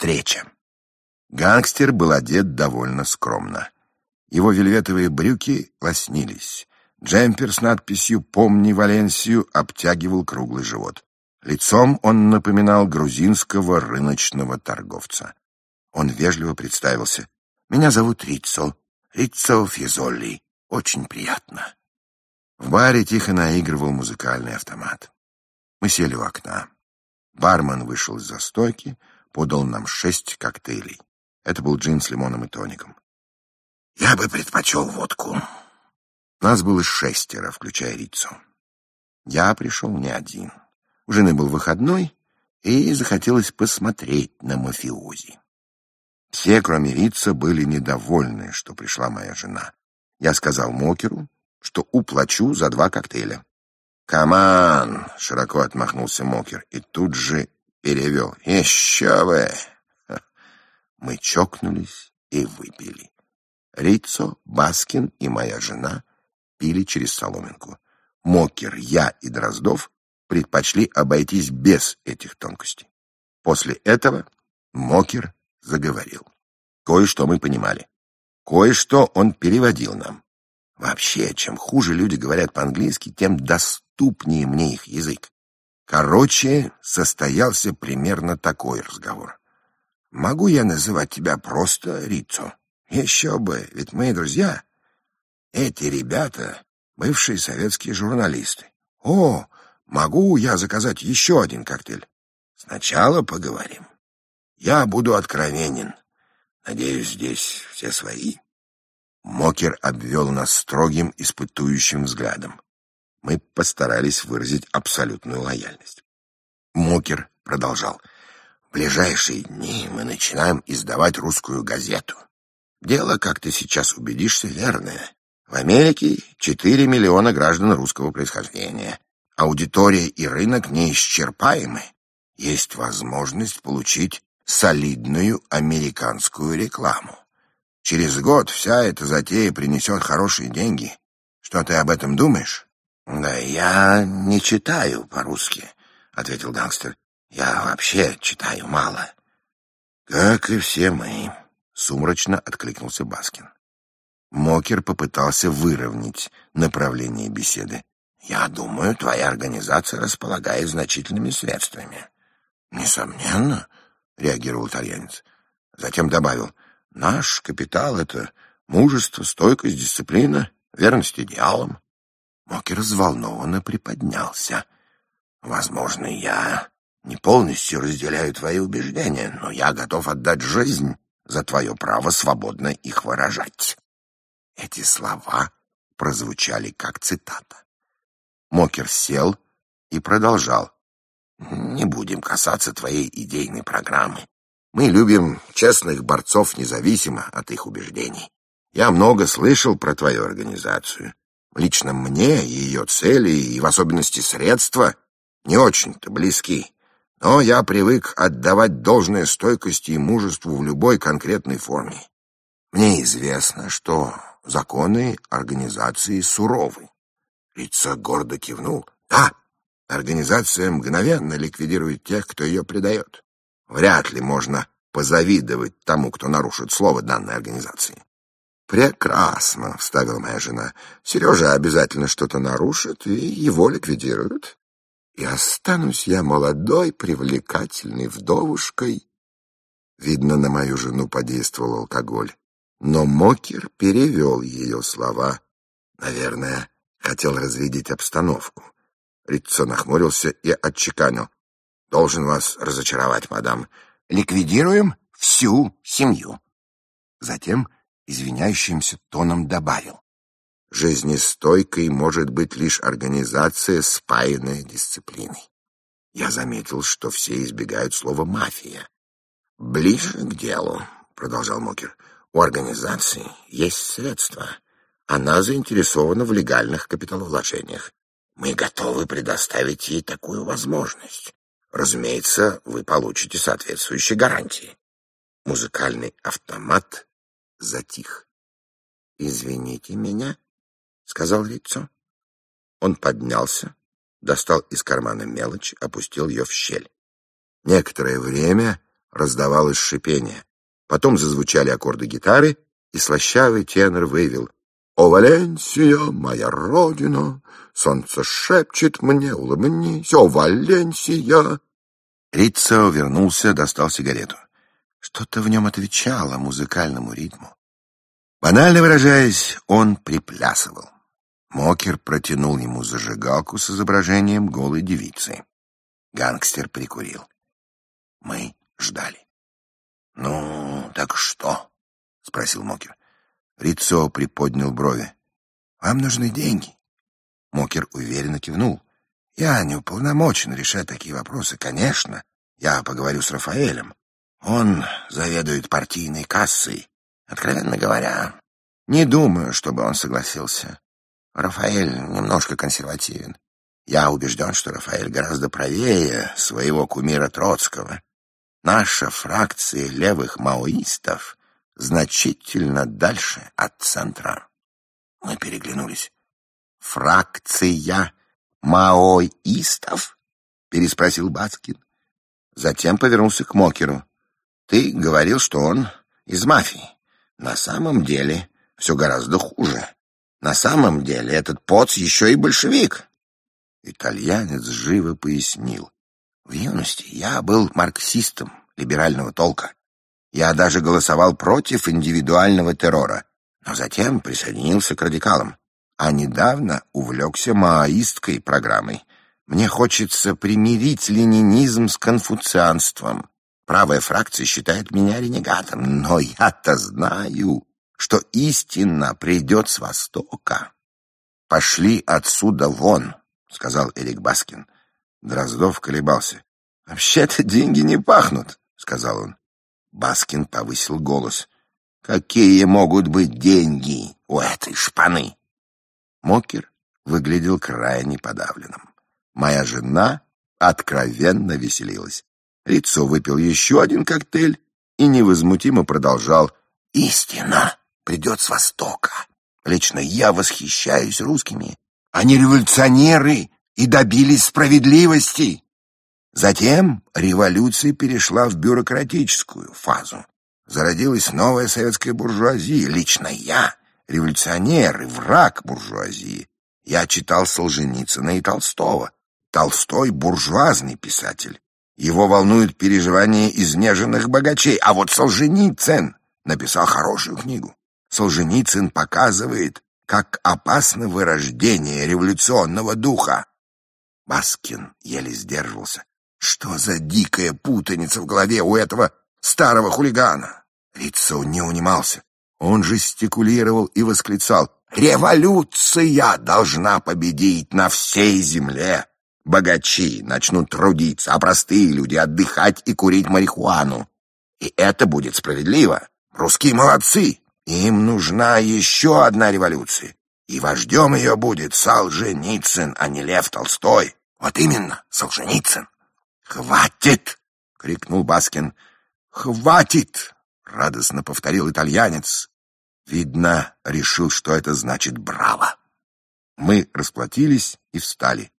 Встреча. Гангстер был одет довольно скромно. Его вельветовые брюки лоснились. Джемпер с надписью «Помни Валенсию» обтягивал круглый живот. Лицом он напоминал грузинского рыночного торговца. Он вежливо представился. «Меня зовут Рицо. Рицо Физолли. Очень приятно». В баре тихо наигрывал музыкальный автомат. Мы сели у окна. Бармен вышел из-за стойки, подал нам шесть коктейлей. Это был джин с лимоном и тоником. «Я бы предпочел водку». Нас было шестеро, включая Рицу. Я пришел не один. У жены был выходной, и захотелось посмотреть на мафиози. Все, кроме Рица, были недовольны, что пришла моя жена. Я сказал Мокеру, что уплачу за два коктейля. «Come on!» — широко отмахнулся Мокер и тут же перевел. «Еще бы!» Мы чокнулись и выпили. Рицо, Баскин и моя жена пили через соломинку. Мокер, я и Дроздов предпочли обойтись без этих тонкостей. После этого Мокер заговорил. Кое-что мы понимали. Кое-что он переводил нам. Вообще, чем хуже люди говорят по-английски, тем доступнее мне их язык. Короче, состоялся примерно такой разговор. «Могу я называть тебя просто Рицо?» «Еще бы, ведь мы друзья. Эти ребята — бывшие советские журналисты. О, могу я заказать еще один коктейль?» «Сначала поговорим. Я буду откровенен. Надеюсь, здесь все свои». Мокер обвел нас строгим, испытующим взглядом. Мы постарались выразить абсолютную лояльность. Мокер продолжал. «В ближайшие дни мы начинаем издавать русскую газету. Дело, как ты сейчас убедишься, верное. В Америке 4 миллиона граждан русского происхождения. Аудитория и рынок неисчерпаемы. Есть возможность получить солидную американскую рекламу. Через год вся эта затея принесет хорошие деньги. Что ты об этом думаешь? Да я не читаю по-русски, ответил гангстер. Я вообще читаю мало. Как и все мы, сумрачно откликнулся Баскин. Мокер попытался выровнять направление беседы. Я думаю, твоя организация располагает значительными средствами. Несомненно, реагировал итальянец. Затем добавил: Наш капитал — это мужество, стойкость, дисциплина, верность идеалам. Мокер взволнованно приподнялся. Возможно, я не полностью разделяю твои убеждения, но я готов отдать жизнь за твое право свободно их выражать. Эти слова прозвучали как цитата. Мокер сел и продолжал. «Не будем касаться твоей идейной программы. Мы любим честных борцов независимо от их убеждений. Я много слышал про твою организацию. Лично мне ее цели и в особенности средства не очень-то близки. Но я привык отдавать должное стойкости и мужеству в любой конкретной форме. Мне известно, что законы организации суровы. Лица гордо кивнул. Да, организация мгновенно ликвидирует тех, кто ее предает. Вряд ли можно позавидовать тому, кто нарушит слово данной организации. «Прекрасно», — вставила моя жена. «Сережа обязательно что-то нарушит, и его ликвидируют. И останусь я молодой, привлекательной вдовушкой». Видно, на мою жену подействовал алкоголь. Но Мокер перевел ее слова. Наверное, хотел разрядить обстановку. Риццо нахмурился и отчеканил. Должен вас разочаровать, мадам. Ликвидируем всю семью. Затем извиняющимся тоном добавил. Жизнестойкой может быть лишь организация, спаянная дисциплиной. Я заметил, что все избегают слова «мафия». «Ближе к делу», — продолжал Мокер, — «у организации есть средства. Она заинтересована в легальных капиталовложениях. Мы готовы предоставить ей такую возможность. Разумеется, вы получите соответствующие гарантии. Музыкальный автомат затих. «Извините меня», — сказал лицо. Он поднялся, достал из кармана мелочь, опустил ее в щель. Некоторое время раздавалось шипение. Потом зазвучали аккорды гитары, и слащавый тенор вывел «О, Валенсия, моя родина, солнце шепчет мне, улыбнись, о, Валенсия!» Риццо вернулся, достал сигарету. Что-то в нем отвечало музыкальному ритму. Банально выражаясь, он приплясывал. Мокер протянул ему зажигалку с изображением голой девицы. Гангстер прикурил. Мы ждали. «Ну, так что?» — спросил Мокер. Рицо приподнял брови. «Вам нужны деньги?» Мокер уверенно кивнул. «Я не уполномочен решать такие вопросы. Конечно, я поговорю с Рафаэлем. Он заведует партийной кассой. Откровенно говоря, не думаю, чтобы он согласился. Рафаэль немножко консервативен. Я убежден, что Рафаэль гораздо правее своего кумира Троцкого. Наша фракция левых маоистов значительно дальше от центра. Мы переглянулись. «Фракция маоистов?» — переспросил Бацкин. Затем повернулся к Мокеру. «Ты говорил, что он из мафии. На самом деле все гораздо хуже. На самом деле этот поц еще и большевик. Итальянец живо пояснил. В юности я был марксистом либерального толка. Я даже голосовал против индивидуального террора, но затем присоединился к радикалам, а недавно увлекся маоистской программой. Мне хочется примирить ленинизм с конфуцианством. Правая фракция считает меня ренегатом, но я-то знаю, что истина придет с Востока. «Пошли отсюда вон», — сказал Эрик Баскин. Дроздов колебался. «Вообще-то деньги не пахнут», — сказал он. Баскин повысил голос. «Какие могут быть деньги у этой шпаны?» Мокер выглядел крайне подавленным. Моя жена откровенно веселилась. Лицо выпил еще один коктейль и невозмутимо продолжал. «Истина!» придет с Востока. Лично я восхищаюсь русскими. Они революционеры и добились справедливости. Затем революция перешла в бюрократическую фазу. Зародилась новая советская буржуазия. Лично я революционер и враг буржуазии. Я читал Солженицына и Толстого. Толстой — буржуазный писатель. Его волнуют переживания изнеженных богачей. А вот Солженицын написал хорошую книгу. Солженицын показывает, как опасно вырождение революционного духа. Баскин еле сдерживался. Что за дикая путаница в голове у этого старого хулигана? Риццоу не унимался. Он жестикулировал и восклицал. «Революция должна победить на всей земле!» Богачи начнут трудиться, а простые люди отдыхать и курить марихуану. И это будет справедливо. Русские молодцы. Им нужна еще одна революция, и вождем ее будет Солженицын, а не Лев Толстой. Вот именно, Солженицын. «Хватит!» — крикнул Баскин. «Хватит!» — радостно повторил итальянец. Видно, решил, что это значит «браво». Мы расплатились и встали.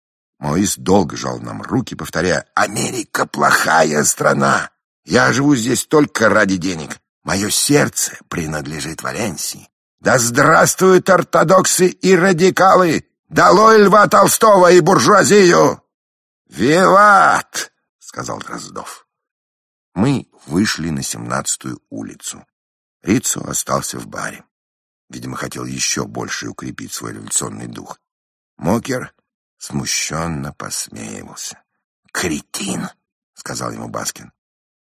Моис долго жал нам руки, повторяя «Америка плохая страна! Я живу здесь только ради денег. Мое сердце принадлежит Валенсии. Да здравствуют ортодоксы и радикалы! Долой Льва Толстого и буржуазию! «Виват!» — сказал Дроздов. Мы вышли на семнадцатую улицу. Рицо остался в баре. Видимо, хотел еще больше укрепить свой революционный дух. Мокер смущенно посмеивался. «Кретин!» — сказал ему Баскин.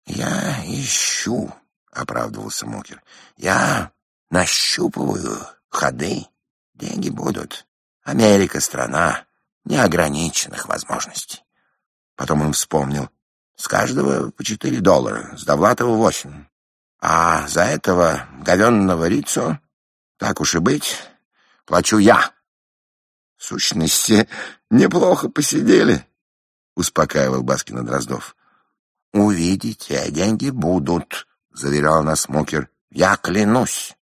«Я ищу — оправдывался Мокер. «Я нащупываю ходы. Деньги будут. Америка — страна неограниченных возможностей». Потом он вспомнил. «С каждого по четыре доллара, с Довлатова восемь. А за этого говенного рицу, так уж и быть, плачу я». В сущности, неплохо посидели, — успокаивал Баскина Дроздов. «Увидите, деньги будут», — заверял нас Мокер. «Я клянусь».